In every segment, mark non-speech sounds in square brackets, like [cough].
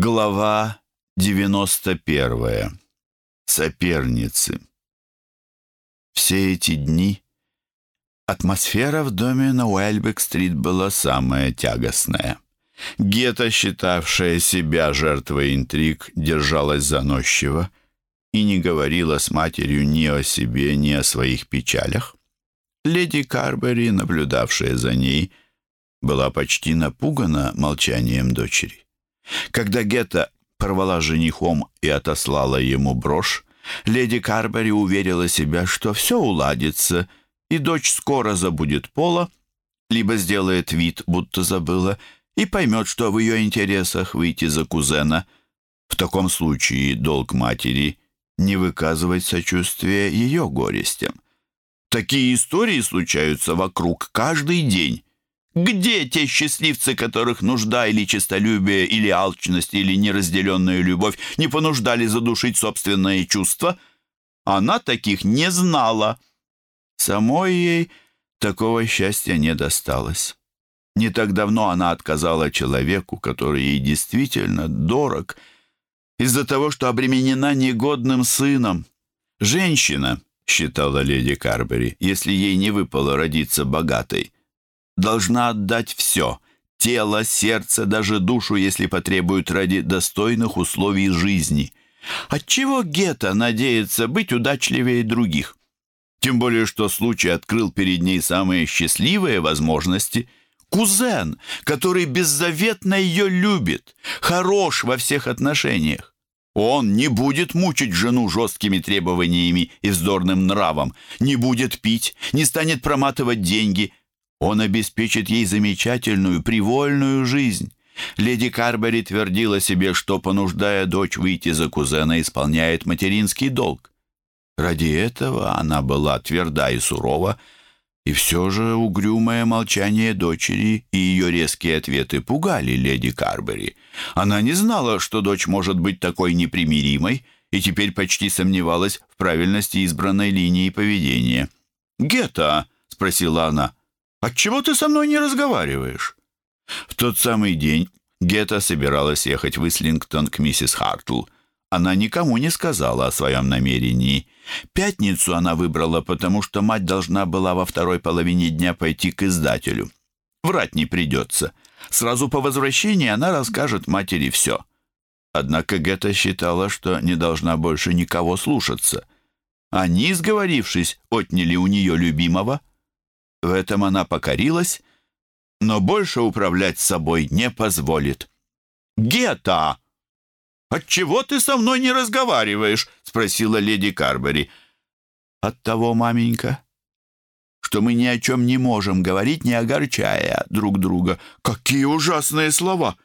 Глава 91. Соперницы. Все эти дни атмосфера в доме на Уэльбек-стрит была самая тягостная. Гета, считавшая себя жертвой интриг, держалась заносчиво и не говорила с матерью ни о себе, ни о своих печалях. Леди Карбери, наблюдавшая за ней, была почти напугана молчанием дочери. Когда Гетта порвала женихом и отослала ему брошь, леди Карбери уверила себя, что все уладится, и дочь скоро забудет Пола, либо сделает вид, будто забыла, и поймет, что в ее интересах выйти за кузена. В таком случае долг матери — не выказывать сочувствия ее горестям. Такие истории случаются вокруг каждый день. Где те счастливцы, которых нужда или честолюбие, или алчность, или неразделенная любовь не понуждали задушить собственные чувства? Она таких не знала. Самой ей такого счастья не досталось. Не так давно она отказала человеку, который ей действительно дорог, из-за того, что обременена негодным сыном. Женщина, считала леди Карбери, если ей не выпало родиться богатой, должна отдать все — тело, сердце, даже душу, если потребуют ради достойных условий жизни. Отчего Гетта надеется быть удачливее других? Тем более, что случай открыл перед ней самые счастливые возможности. Кузен, который беззаветно ее любит, хорош во всех отношениях. Он не будет мучить жену жесткими требованиями и вздорным нравом, не будет пить, не станет проматывать деньги, он обеспечит ей замечательную, привольную жизнь. Леди Карбери твердила себе, что, понуждая дочь выйти за кузена, исполняет материнский долг. Ради этого она была тверда и сурова, и все же угрюмое молчание дочери и ее резкие ответы пугали леди Карбери. Она не знала, что дочь может быть такой непримиримой, и теперь почти сомневалась в правильности избранной линии поведения. «Гетта?» — спросила она. Отчего ты со мной не разговариваешь?» В тот самый день Гетта собиралась ехать в Ислингтон к миссис Хартл. Она никому не сказала о своем намерении. Пятницу она выбрала, потому что мать должна была во второй половине дня пойти к издателю. Врать не придется. Сразу по возвращении она расскажет матери все. Однако Гетта считала, что не должна больше никого слушаться. Они, сговорившись, отняли у нее любимого — в этом она покорилась, но больше управлять собой не позволит. «Гета! Отчего ты со мной не разговариваешь?» — спросила леди Карбери. «От того, маменька, что мы ни о чем не можем говорить, не огорчая друг друга. Какие ужасные слова!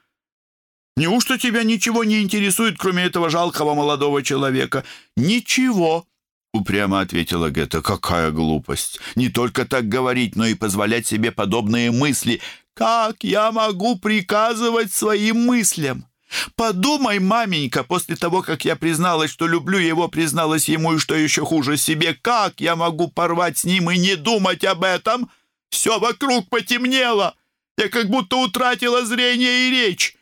Неужто тебя ничего не интересует, кроме этого жалкого молодого человека? Ничего!» Упрямо ответила Гетта. «Какая глупость! Не только так говорить, но и позволять себе подобные мысли. Как я могу приказывать своим мыслям? Подумай, маменька, после того, как я призналась, что люблю его, призналась ему и, что еще хуже себе, как я могу порвать с ним и не думать об этом? Все вокруг потемнело. Я как будто утратила зрение и речь.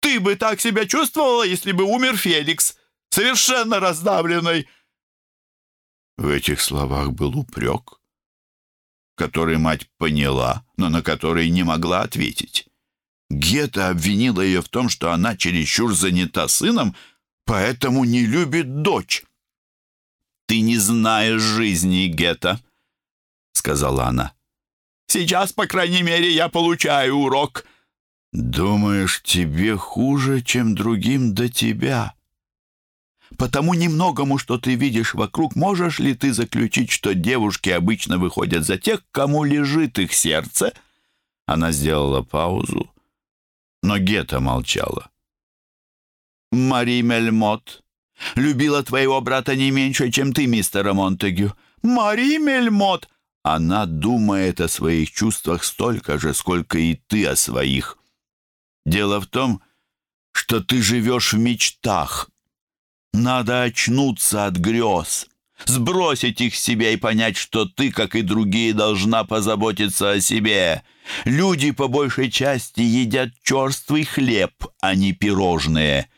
Ты бы так себя чувствовала, если бы умер Феликс, совершенно раздавленный». В этих словах был упрек, который мать поняла, но на который не могла ответить. Гета обвинила ее в том, что она чересчур занята сыном, поэтому не любит дочь. «Ты не знаешь жизни, Гета», — сказала она. «Сейчас, по крайней мере, я получаю урок». «Думаешь, тебе хуже, чем другим до тебя?» Потому немногому, что ты видишь вокруг, можешь ли ты заключить, что девушки обычно выходят за тех, кому лежит их сердце?» Она сделала паузу, но Гета молчала. «Мари Мельмот любила твоего брата не меньше, чем ты, мистер Монтегю. Мари Мельмот!» Она думает о своих чувствах столько же, сколько и ты о своих. Дело в том, что ты живешь в мечтах, надо очнуться от грез, сбросить их с себя и понять, что ты, как и другие, должна позаботиться о себе. Люди по большей части едят черствый хлеб, а не пирожные.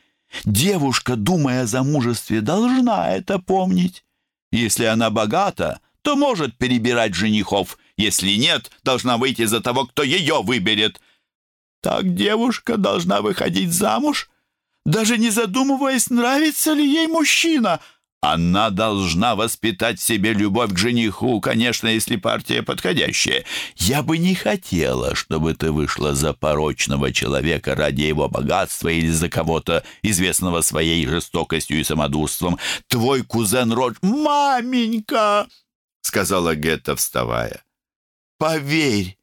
Девушка, думая о замужестве, должна это помнить. Если она богата, то может перебирать женихов. Если нет, должна выйти за того, кто ее выберет. Так девушка должна выходить замуж, даже не задумываясь, нравится ли ей мужчина — она должна воспитать в себе любовь к жениху, конечно, если партия подходящая. Я бы не хотела, чтобы ты вышла за порочного человека ради его богатства или за кого-то, известного своей жестокостью и самодурством. Твой кузен Родж... «Маменька!» — сказала Гетта, вставая. «Поверь,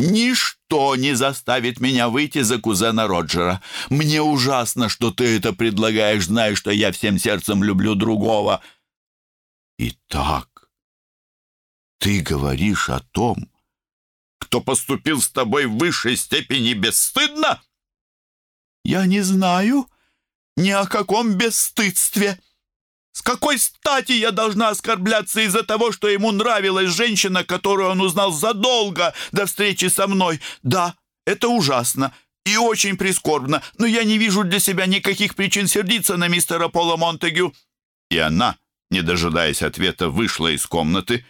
Ничто не заставит меня выйти за кузена Роджера. Мне ужасно, что ты это предлагаешь, зная, что я всем сердцем люблю другого. Итак, ты говоришь о том, кто поступил с тобой в высшей степени бесстыдно? Я не знаю ни о каком бесстыдстве. С какой стати я должна оскорбляться из-за того, что ему нравилась женщина, которую он узнал задолго до встречи со мной? Да, это ужасно и очень прискорбно, но я не вижу для себя никаких причин сердиться на мистера Пола Монтегю». И она, не дожидаясь ответа, вышла из комнаты.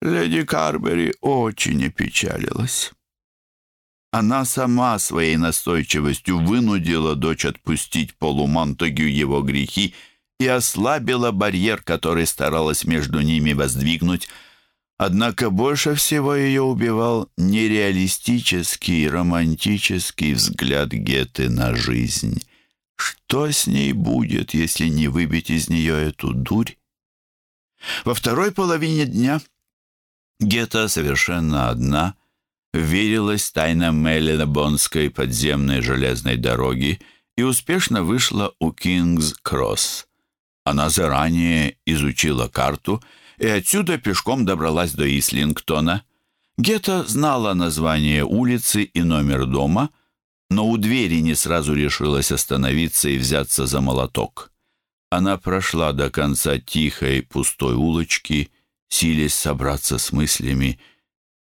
Леди Карбери очень опечалилась. Она сама своей настойчивостью вынудила дочь отпустить Полу Монтегю его грехи, и ослабила барьер, который старалась между ними воздвигнуть. Однако больше всего ее убивал нереалистический, романтический взгляд Геты на жизнь. Что с ней будет, если не выбить из нее эту дурь? Во второй половине дня Гета совершенно одна верилась тайнам Меллина-Бонской подземной железной дороги и успешно вышла у Кингс-Кросс. Она заранее изучила карту и отсюда пешком добралась до Ислингтона. Гетта знала название улицы и номер дома, но у двери не сразу решилась остановиться и взяться за молоток. Она прошла до конца тихой пустой улочки, силясь собраться с мыслями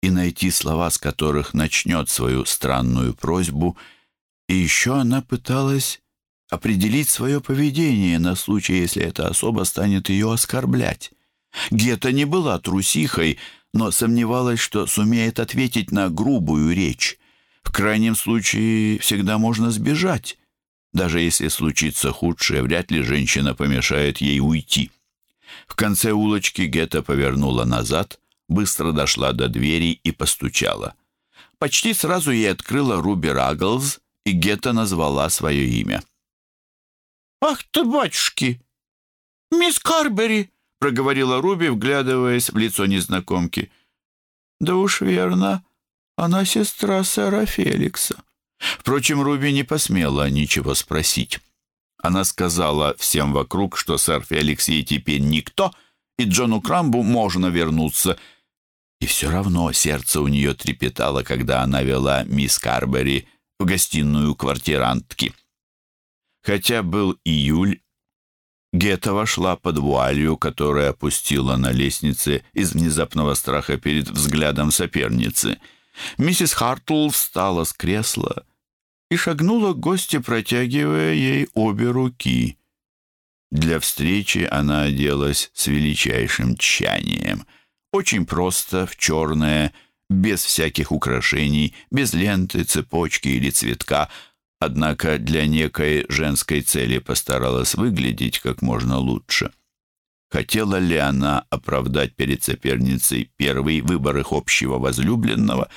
и найти слова, с которых начнет свою странную просьбу, и еще она пыталась определить свое поведение на случай, если эта особа станет ее оскорблять. Гета не была трусихой, но сомневалась, что сумеет ответить на грубую речь. В крайнем случае всегда можно сбежать. Даже если случится худшее, вряд ли женщина помешает ей уйти. В конце улочки Гета повернула назад, быстро дошла до двери и постучала. Почти сразу ей открыла Руби Рагглз, и Гета назвала свое имя. «Ах ты, батюшки! Мисс Карбери!» — проговорила Руби, вглядываясь в лицо незнакомки. «Да уж верно, она сестра сэра Феликса». Впрочем, Руби не посмела ничего спросить. Она сказала всем вокруг, что сэр Феликс ей теперь никто, и Джону Крамбу можно вернуться. И все равно сердце у нее трепетало, когда она вела мисс Карбери в гостиную квартирантки. Хотя был июль, Гетта вошла под вуалью, которая опустила на лестнице из внезапного страха перед взглядом соперницы. Миссис Хартл встала с кресла и шагнула к гости, протягивая ей обе руки. Для встречи она оделась с величайшим тщанием. Очень просто, в черное, без всяких украшений, без ленты, цепочки или цветка — однако для некой женской цели постаралась выглядеть как можно лучше. Хотела ли она оправдать перед соперницей первый выбор их общего возлюбленного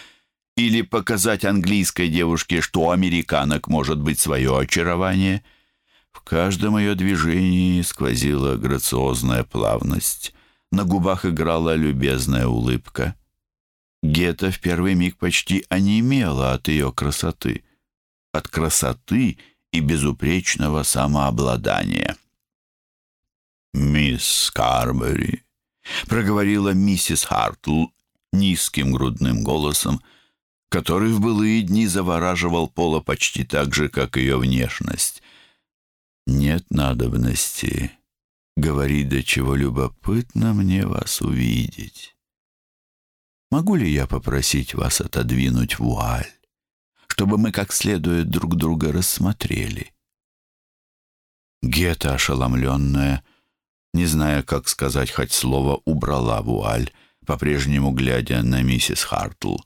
или показать английской девушке, что у американок может быть свое очарование? В каждом ее движении сквозила грациозная плавность, на губах играла любезная улыбка. Гета в первый миг почти онемела от ее красоты — от красоты и безупречного самообладания. «Мисс Карбери», — проговорила миссис Хартл низким грудным голосом, который в былые дни завораживал Пола почти так же, как ее внешность. «Нет надобности говорить, до чего любопытно мне вас увидеть. Могу ли я попросить вас отодвинуть вуаль, чтобы мы как следует друг друга рассмотрели?» Гета, ошеломленная, не зная, как сказать хоть слово, убрала вуаль, по-прежнему глядя на миссис Хартл.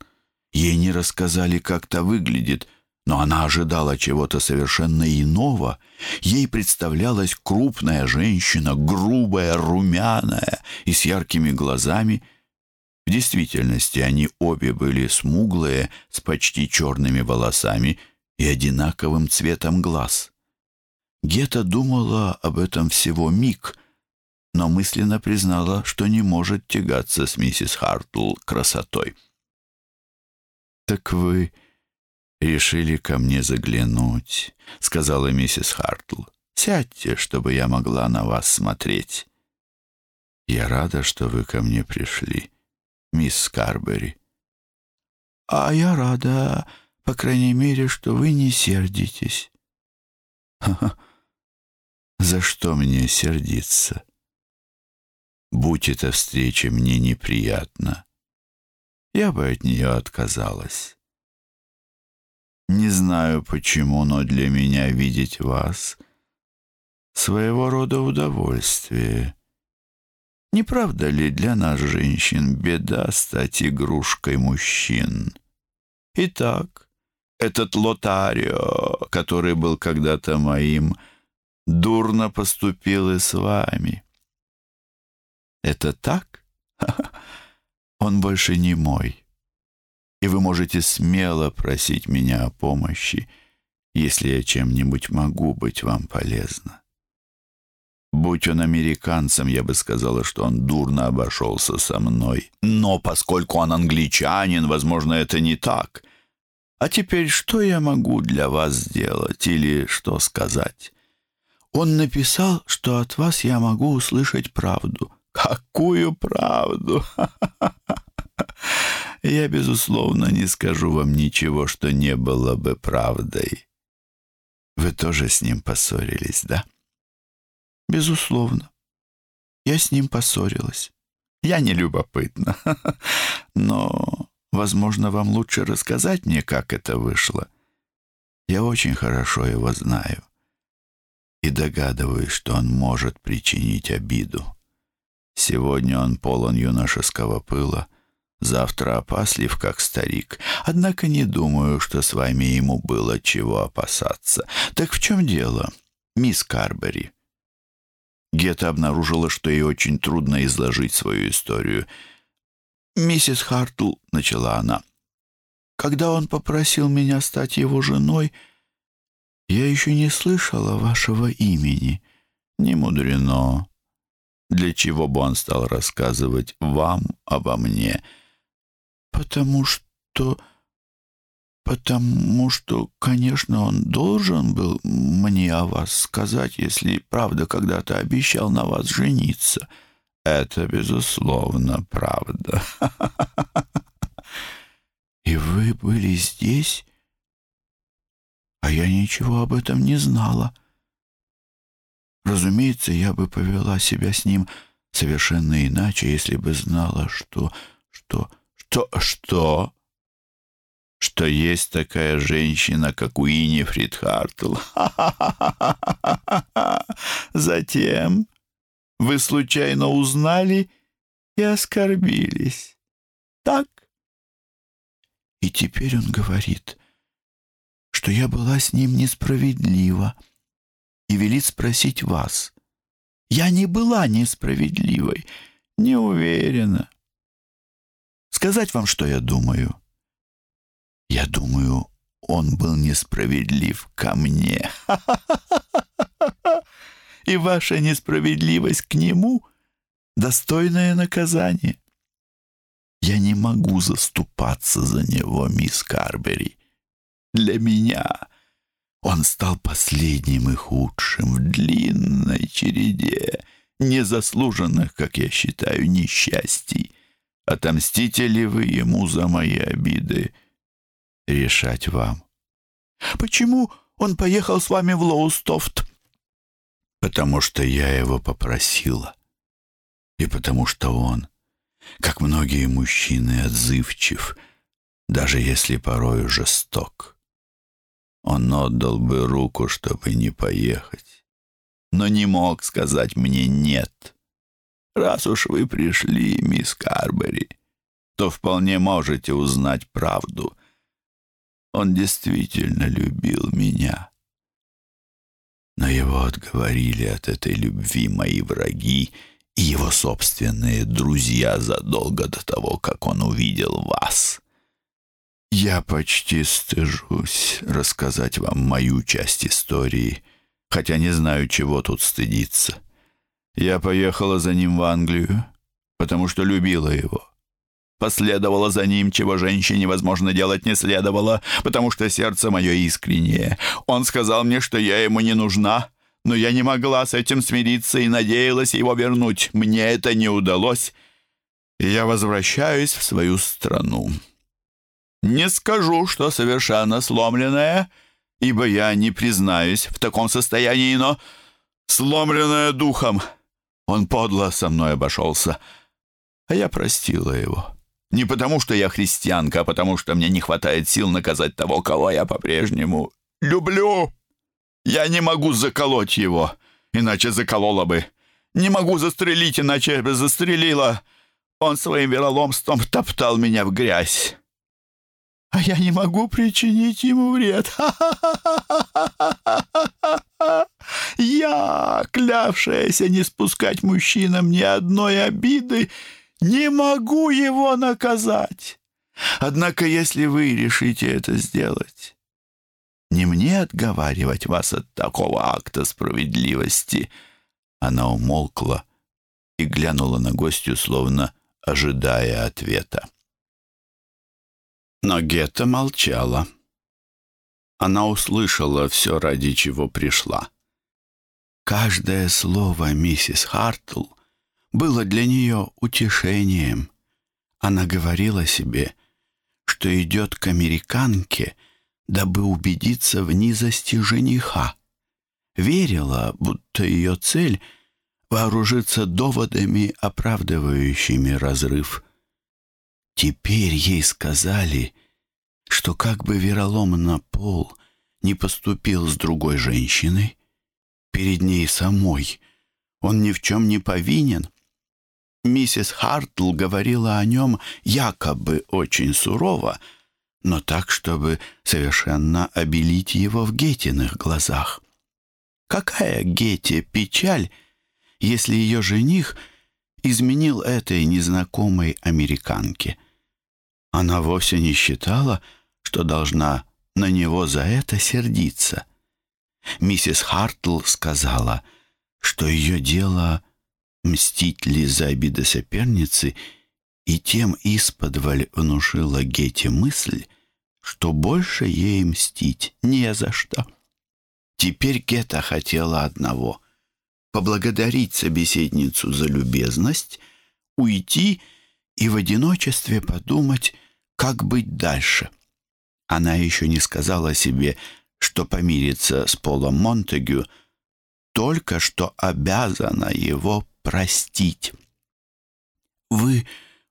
Ей не рассказали, как то выглядит, но она ожидала чего-то совершенно иного. Ей представлялась крупная женщина, грубая, румяная и с яркими глазами. В действительности они обе были смуглые, с почти черными волосами и одинаковым цветом глаз. Гета думала об этом всего миг — но мысленно признала, что не может тягаться с миссис Хартл красотой. «Так вы решили ко мне заглянуть», — сказала миссис Хартл. «Сядьте, чтобы я могла на вас смотреть». «Я рада, что вы ко мне пришли, мисс Скарбери». «А я рада, по крайней мере, что вы не сердитесь». «Ха-ха! [laughs] За что мне сердиться?» Будь эта встреча мне неприятна, я бы от нее отказалась. Не знаю почему, но для меня видеть вас — своего рода удовольствие. Не правда ли для нас, женщин, беда стать игрушкой мужчин? Итак, этот Лотарио, который был когда-то моим, дурно поступил и с вами. Это так? [laughs] Он больше не мой. И вы можете смело просить меня о помощи, если я чем-нибудь могу быть вам полезна. Будь он американцем, я бы сказала, что он дурно обошелся со мной. Но поскольку он англичанин, возможно, это не так. А теперь что я могу для вас сделать или что сказать? Он написал, что от вас я могу услышать правду. Какую правду? [laughs] Я, безусловно, не скажу вам ничего, что не было бы правдой. Вы тоже с ним поссорились, да? Безусловно. Я с ним поссорилась. Я не любопытна. [laughs] Но, возможно, вам лучше рассказать мне, как это вышло. Я очень хорошо его знаю и догадываюсь, что он может причинить обиду. Сегодня он полон юношеского пыла, завтра опаслив, как старик. Однако не думаю, что с вами ему было чего опасаться. Так в чем дело, мисс Карбери?» Гетта обнаружила, что ей очень трудно изложить свою историю. «Миссис Хартл», — начала она, — «когда он попросил меня стать его женой, я еще не слышала вашего имени». «Не мудрено», для чего бы он стал рассказывать вам обо мне? Потому что... Потому что, конечно, он должен был мне о вас сказать, если правда когда-то обещал на вас жениться. Это, безусловно, правда. [laughs] И вы были здесь, а я ничего об этом не знала. Разумеется, я бы повела себя с ним совершенно иначе, если бы знала, что... что... что... что... что есть такая женщина, как Уинифрид Хартл. [laughs] Затем вы случайно узнали и оскорбились. Так? И теперь он говорит, что я была с ним несправедлива и велит спросить вас. Я не была несправедливой, не уверена. Сказать вам, что я думаю? Я думаю, он был несправедлив ко мне. [laughs] И ваша несправедливость к нему — достойное наказание. Я не могу заступаться за него, мисс Карбери. Для меня он стал последним и худшим в длинной череде незаслуженных, как я считаю, несчастий. Отомстите ли вы ему за мои обиды? Решать вам. Почему он поехал с вами в Лоустофт? Потому что я его попросила. И потому что он как многие мужчины, отзывчив, даже если порою жесток. Он отдал бы руку, чтобы не поехать, но не мог сказать мне «нет». Раз уж вы пришли, мисс Карбери, то вполне можете узнать правду. Он действительно любил меня. Но его отговорили от этой любви мои враги и его собственные друзья задолго до того, как он увидел вас. Я почти стыжусь рассказать вам мою часть истории, хотя не знаю, чего тут стыдиться. Я поехала за ним в Англию, потому что любила его последовала за ним, чего женщине, возможно, делать не следовало, потому что сердце мое искреннее. Он сказал мне, что я ему не нужна, но я не могла с этим смириться и надеялась его вернуть. Мне это не удалось, и я возвращаюсь в свою страну. Не скажу, что совершенно сломленная, ибо я не признаюсь в таком состоянии, но сломленная духом. Он подло со мной обошелся, а я простила его. Не потому, что я христианка, а потому, что мне не хватает сил наказать того, кого я по-прежнему люблю. Я не могу заколоть его, иначе заколола бы. Не могу застрелить, иначе бы застрелила. Он своим вероломством топтал меня в грязь. А я не могу причинить ему вред. [laughs] Я, клявшаяся не спускать мужчинам ни одной обиды, не могу его наказать. Однако, если вы решите это сделать, не мне отговаривать вас от такого акта справедливости». Она умолкла и глянула на гостью, словно ожидая ответа. Но Гетта молчала. Она услышала все, ради чего пришла. Каждое слово миссис Хартл было для нее утешением. Она говорила себе, что идет к американке, дабы убедиться в низости жениха. Верила, будто ее цель — вооружиться доводами, оправдывающими разрыв. Теперь ей сказали, что как бы вероломно Пол не поступил с другой женщиной, перед ней самой он ни в чем не повинен — Миссис Хартл говорила о нем якобы очень сурово, но так, чтобы совершенно обелить его в Гетиных глазах. Какая Гете печаль, если ее жених изменил этой незнакомой американке? Она вовсе не считала, что должна на него за это сердиться. Миссис Хартл сказала, что ее дело мстить ли за обиды соперницы, и тем исподволь внушила Гете мысль, что больше ей мстить не за что. Теперь Гета хотела одного — поблагодарить собеседницу за любезность, уйти и в одиночестве подумать, как быть дальше. Она еще не сказала себе, что помирится с Полом Монтегю, только что обязана его простить. «Вы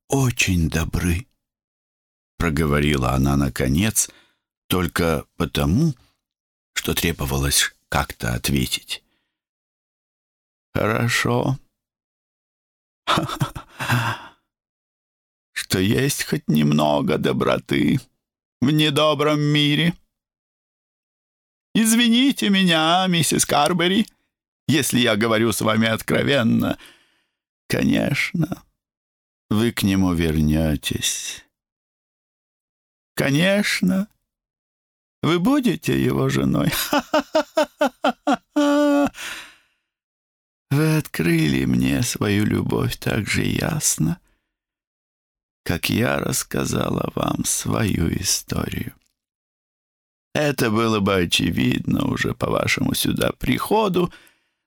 очень добры», — проговорила она наконец, только потому, что требовалось как-то ответить. «Хорошо. [laughs] Что есть хоть немного доброты в недобром мире. Извините меня, миссис Карбери, если я говорю с вами откровенно. Конечно, вы к нему вернетесь. Конечно, вы будете его женой. Вы открыли мне свою любовь так же ясно, как я рассказала вам свою историю. Это было бы очевидно уже по вашему сюда приходу,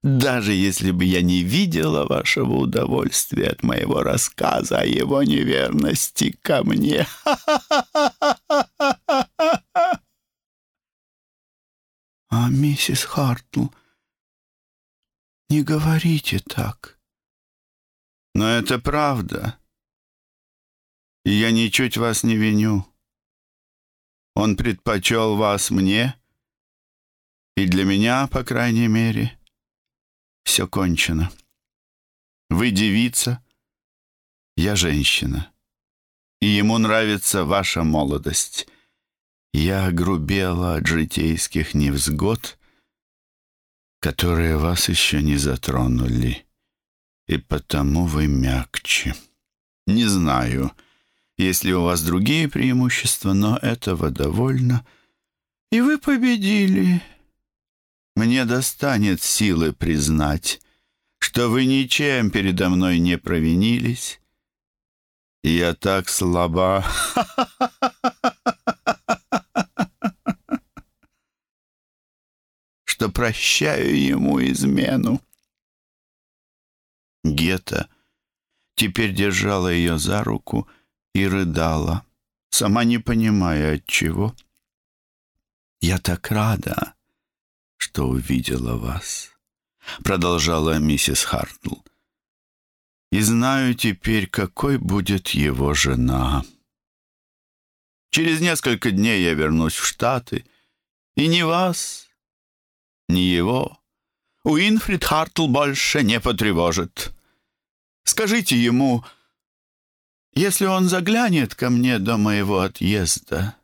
даже если бы я не видела вашего удовольствия от моего рассказа о его неверности ко мне. [laughs] А миссис Хартл, не говорите так. Но это правда. И я ничуть вас не виню. Он предпочел вас мне, и для меня, по крайней мере, все кончено. Вы девица, я женщина, и ему нравится ваша молодость. Я грубела от житейских невзгод, которые вас еще не затронули, и потому вы мягче. Не знаю, есть ли у вас другие преимущества, но этого довольно. И вы победили. Мне достанет силы признать, что вы ничем передо мной не провинились. Я так слаба. [laughs] что прощаю ему измену. Гета теперь держала ее за руку и рыдала, сама не понимая от чего. «Я так рада, что увидела вас», — продолжала миссис Хартл. «И знаю теперь, какой будет его жена. Через несколько дней я вернусь в Штаты, и ни вас, ни его Уинфрид Хартл больше не потревожит. Скажите ему, если он заглянет ко мне до моего отъезда,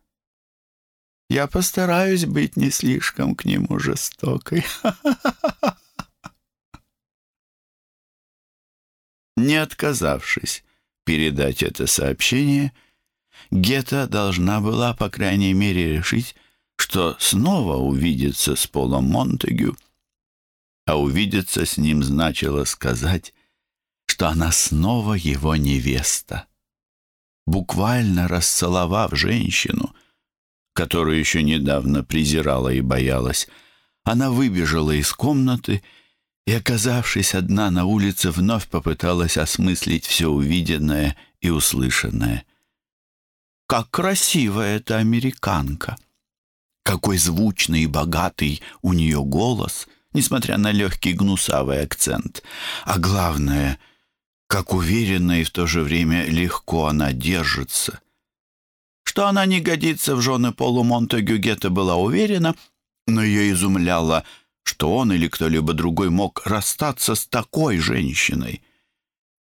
я постараюсь быть не слишком к нему жестокой. [laughs] Не отказавшись передать это сообщение, Гета должна была, по крайней мере, решить, что снова увидится с Полом Монтегю, а увидеться с ним значило сказать, что она снова его невеста буквально расцеловав женщину, которую еще недавно презирала и боялась, она выбежала из комнаты и, оказавшись одна на улице, вновь попыталась осмыслить все увиденное и услышанное. Как красива эта американка! Какой звучный и богатый у нее голос, несмотря на легкий гнусавый акцент. А главное — как уверенно и в то же время легко она держится. Что она не годится в жены Полу Монтегю, Гетта была уверена, но ее изумляло, что он или кто-либо другой мог расстаться с такой женщиной.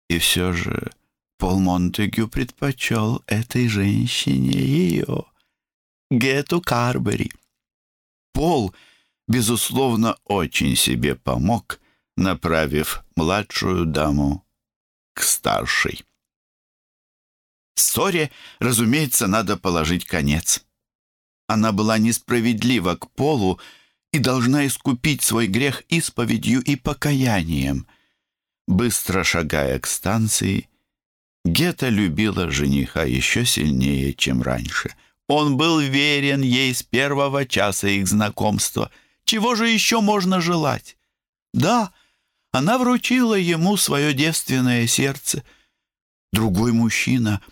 И все же Пол Монтегю предпочел этой женщине ее, Гету Карбери. Пол, безусловно, очень себе помог, направив младшую даму к старшей. Ссоре, разумеется, надо положить конец. Она была несправедлива к Полу и должна искупить свой грех исповедью и покаянием. Быстро шагая к станции, Гета любила жениха еще сильнее, чем раньше. Он был верен ей с первого часа их знакомства. Чего же еще можно желать? Да, — она вручила ему свое девственное сердце. Другой мужчина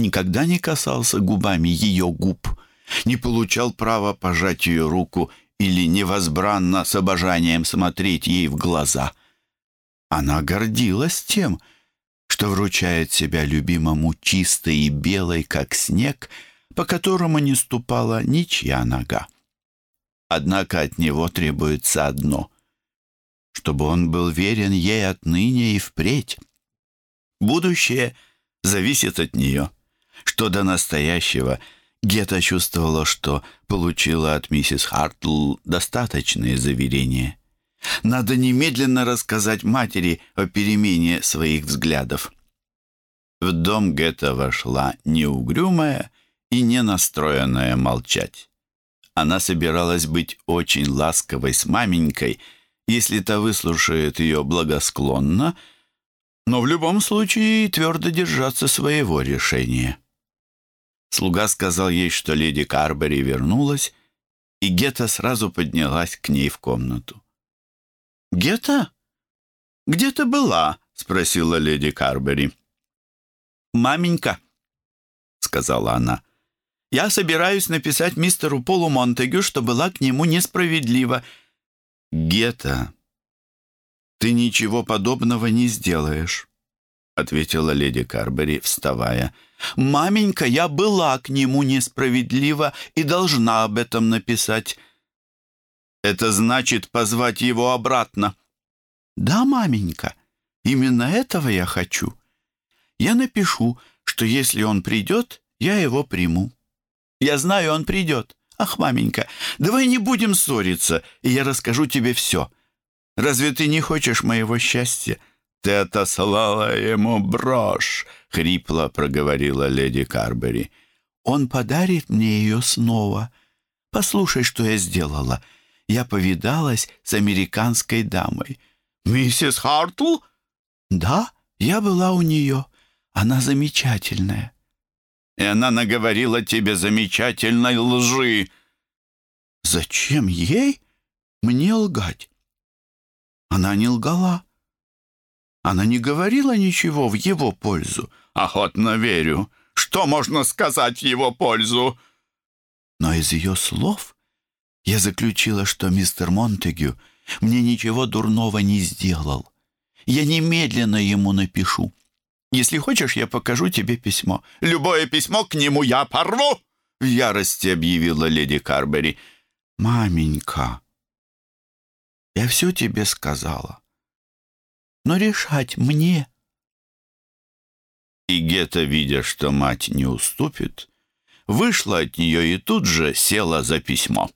никогда не касался губами ее губ, не получал права пожать ее руку или невозбранно с обожанием смотреть ей в глаза. Она гордилась тем, что вручает себя любимому чистой и белой, как снег, по которому не ступала ничья нога. Однако от него требуется одно — чтобы он был верен ей отныне и впредь. Будущее зависит от нее. Что до настоящего, Гета чувствовала, что получила от миссис Хартл достаточные заверения. Надо немедленно рассказать матери о перемене своих взглядов. В дом Гета вошла неугрюмая и не настроенная молчать. Она собиралась быть очень ласковой с маменькой — если та выслушает ее благосклонно, но в любом случае твердо держаться своего решения. Слуга сказал ей, что леди Карбери вернулась, и Гета сразу поднялась к ней в комнату. «Гета? Где ты была?» — спросила леди Карбери. «Маменька», — сказала она, — «я собираюсь написать мистеру Полу Монтегю, что была к нему несправедлива, «Гета, ты ничего подобного не сделаешь», — ответила леди Карбери, вставая. Маменька, я была к нему несправедлива и должна об этом написать. Это значит позвать его обратно. Да, маменька, именно этого я хочу. Я напишу, что если он придет, я его приму. Я знаю, он придет. Ах, маменька, давай не будем ссориться, и я расскажу тебе все. Разве ты не хочешь моего счастья? Ты отослала ему брошь, — хрипло проговорила леди Карбери. Он подарит мне ее снова. Послушай, что я сделала. Я повидалась с американской дамой. «Миссис Хартл?» «Да, я была у нее. Она замечательная». «И она наговорила тебе замечательной лжи». «Зачем ей мне лгать?» Она не лгала. Она не говорила ничего в его пользу. Охотно верю. Что можно сказать в его пользу? Но из ее слов я заключила, что мистер Монтегю мне ничего дурного не сделал. Я немедленно ему напишу. Если хочешь, я покажу тебе письмо. Любое письмо к нему я порву!» В ярости объявила леди Карбери. «Маменька, я все тебе сказала. Но решать мне...» И Гета, видя, что мать не уступит, вышла от нее и тут же села за письмо.